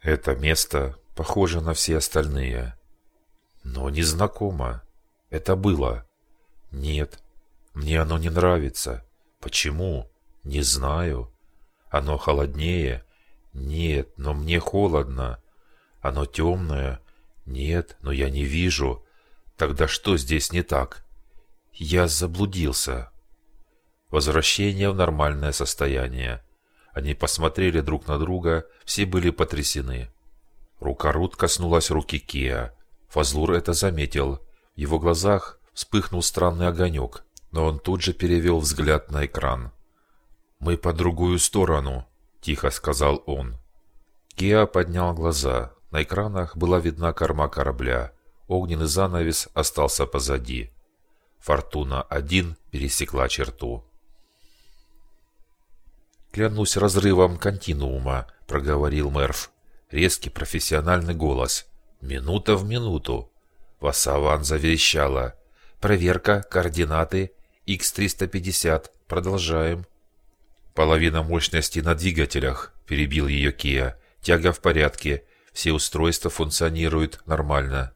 Это место похоже на все остальные. Но незнакомо. Это было. Нет, мне оно не нравится. Почему? Не знаю. Оно холоднее? Нет, но мне холодно. Оно темное? Нет, но я не вижу. Тогда что здесь не так? Я заблудился. Возвращение в нормальное состояние. Они посмотрели друг на друга, все были потрясены. Рука Рут коснулась руки Киа. Фазлур это заметил. В его глазах вспыхнул странный огонек, но он тут же перевел взгляд на экран. «Мы по другую сторону», – тихо сказал он. Киа поднял глаза. На экранах была видна корма корабля. Огненный занавес остался позади. Фортуна-1 пересекла черту. «Клянусь разрывом континуума», — проговорил Мерф. Резкий профессиональный голос. «Минута в минуту». Васаван заверещала. «Проверка, координаты, X-350. Продолжаем». «Половина мощности на двигателях», — перебил ее Кия. «Тяга в порядке. Все устройства функционируют нормально».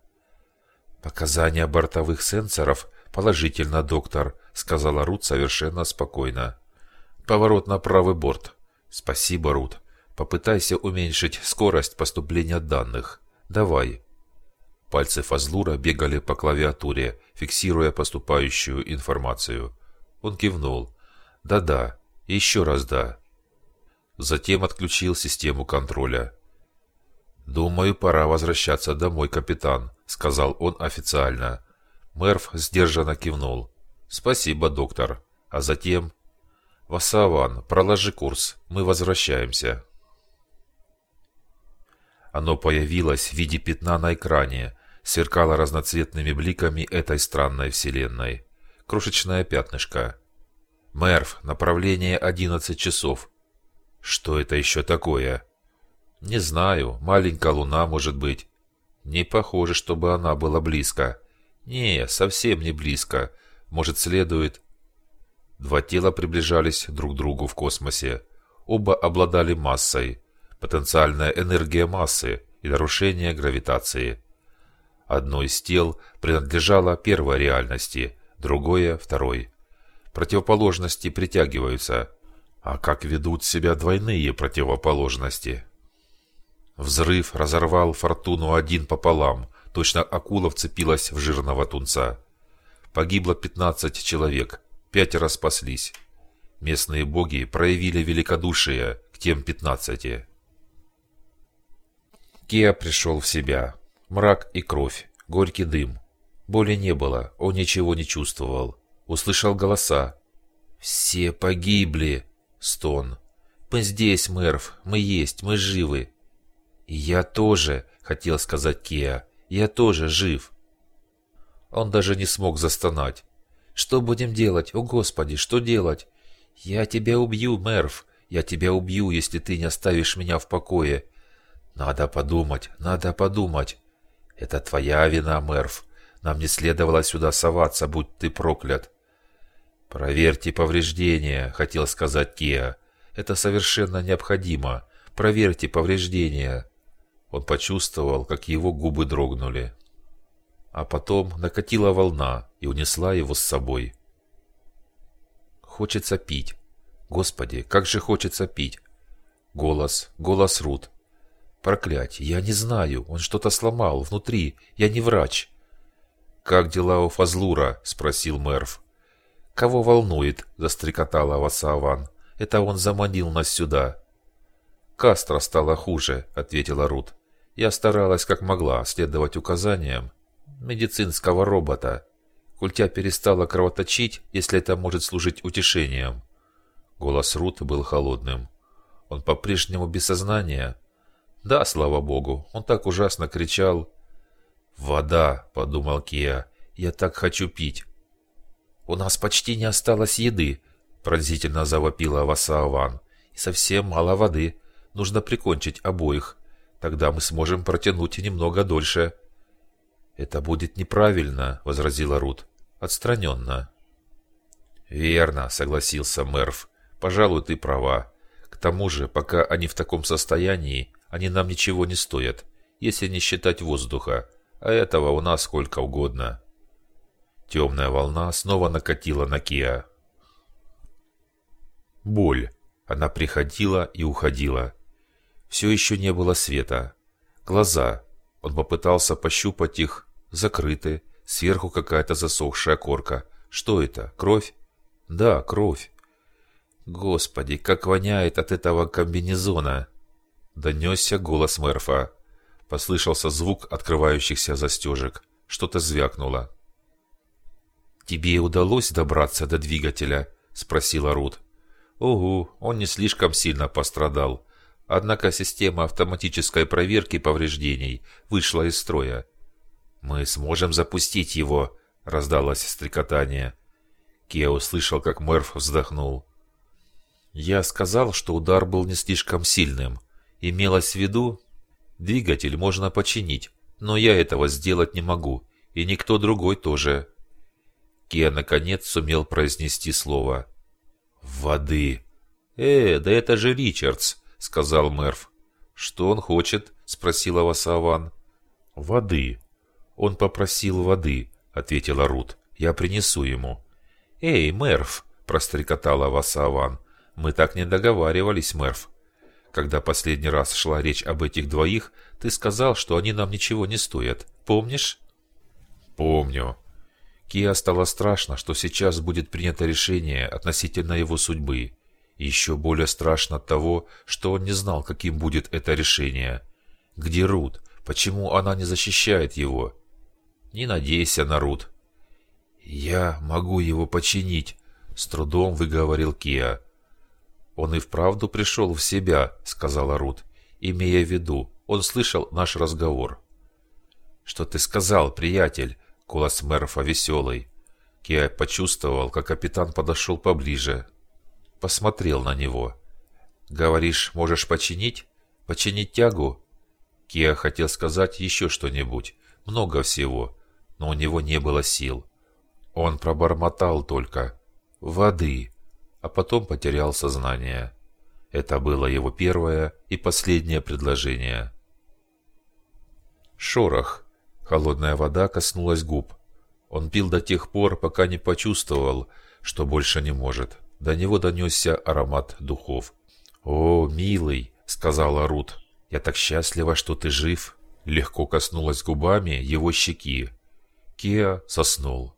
«Показания бортовых сенсоров положительно, доктор», — сказала Рут совершенно спокойно. Поворот на правый борт. Спасибо, Рут. Попытайся уменьшить скорость поступления данных. Давай. Пальцы Фазлура бегали по клавиатуре, фиксируя поступающую информацию. Он кивнул. Да-да. Еще раз да. Затем отключил систему контроля. «Думаю, пора возвращаться домой, капитан», — сказал он официально. Мерв сдержанно кивнул. «Спасибо, доктор». А затем «Васаван, проложи курс, мы возвращаемся». Оно появилось в виде пятна на экране, сверкало разноцветными бликами этой странной вселенной. Крошечное пятнышко. Мерв, направление 11 часов. Что это еще такое? Не знаю, маленькая луна, может быть. Не похоже, чтобы она была близко. Не, совсем не близко. Может, следует Два тела приближались друг к другу в космосе. Оба обладали массой, потенциальная энергия массы и нарушение гравитации. Одно из тел принадлежало первой реальности, другое – второй. Противоположности притягиваются. А как ведут себя двойные противоположности? Взрыв разорвал фортуну один пополам, точно акула вцепилась в жирного тунца. Погибло 15 человек, пятеро спаслись. Местные боги проявили великодушие к тем пятнадцати. Кеа пришел в себя. Мрак и кровь, горький дым. Боли не было, он ничего не чувствовал. Услышал голоса. «Все погибли!» Стон. «Мы здесь, Мерв, мы есть, мы живы!» «И я тоже!» — хотел сказать Кеа. «Я тоже жив!» Он даже не смог застонать. Что будем делать? О, Господи, что делать? Я тебя убью, Мерв. Я тебя убью, если ты не оставишь меня в покое. Надо подумать, надо подумать. Это твоя вина, Мерв. Нам не следовало сюда соваться, будь ты проклят. Проверьте повреждения, хотел сказать Киа. Это совершенно необходимо. Проверьте повреждения. Он почувствовал, как его губы дрогнули а потом накатила волна и унесла его с собой. Хочется пить. Господи, как же хочется пить. Голос, голос Рут. Проклятье, я не знаю, он что-то сломал внутри, я не врач. «Как дела у Фазлура?» – спросил Мерв. «Кого волнует?» – застрекотала Васаван. «Это он заманил нас сюда». «Кастро стало хуже», – ответила Рут. «Я старалась как могла следовать указаниям, медицинского робота. Культя перестала кровоточить, если это может служить утешением. Голос Рут был холодным. Он по-прежнему без сознания. Да, слава богу, он так ужасно кричал. «Вода», — подумал Кия, — «я так хочу пить». «У нас почти не осталось еды», — пронзительно завопила Васааван. «И совсем мало воды. Нужно прикончить обоих. Тогда мы сможем протянуть немного дольше». «Это будет неправильно», — возразила Рут. «Отстраненно». «Верно», — согласился Мерв. «Пожалуй, ты права. К тому же, пока они в таком состоянии, они нам ничего не стоят, если не считать воздуха, а этого у нас сколько угодно. Темная волна снова накатила на Киа. Боль. Она приходила и уходила. Все еще не было света. Глаза. Он попытался пощупать их. Закрыты. Сверху какая-то засохшая корка. Что это? Кровь? Да, кровь. Господи, как воняет от этого комбинезона. Донесся голос Мерфа. Послышался звук открывающихся застежек. Что-то звякнуло. «Тебе удалось добраться до двигателя?» – спросила Рут. «Угу, он не слишком сильно пострадал. Однако система автоматической проверки повреждений вышла из строя. «Мы сможем запустить его», — раздалось стрекотание. Кеа услышал, как Мерф вздохнул. «Я сказал, что удар был не слишком сильным. Имелось в виду, двигатель можно починить, но я этого сделать не могу, и никто другой тоже». Кеа наконец сумел произнести слово. «Воды!» «Э, да это же Ричардс!» — сказал Мерф. «Что он хочет?» — спросила Васаван. «Воды». «Он попросил воды», — ответила Рут. «Я принесу ему». «Эй, Мерф!» — прострекотала Васаван. «Мы так не договаривались, Мерф. Когда последний раз шла речь об этих двоих, ты сказал, что они нам ничего не стоят. Помнишь?» «Помню». Киа стало страшно, что сейчас будет принято решение относительно его судьбы. Еще более страшно от того, что он не знал, каким будет это решение. Где Рут? Почему она не защищает его? Не надейся на Рут. «Я могу его починить», — с трудом выговорил Киа. «Он и вправду пришел в себя», — сказала Рут, имея в виду, он слышал наш разговор. «Что ты сказал, приятель?» — голос Мерфа веселый. Киа почувствовал, как капитан подошел поближе, посмотрел на него. «Говоришь, можешь починить? Починить тягу?» Киа хотел сказать еще что-нибудь, много всего, но у него не было сил. Он пробормотал только «воды», а потом потерял сознание. Это было его первое и последнее предложение. Шорох. Холодная вода коснулась губ. Он пил до тех пор, пока не почувствовал, что больше не может. До него донесся аромат духов. «О, милый!» — сказала Рут. «Я так счастлива, что ты жив!» Легко коснулась губами его щеки. Кеа соснул.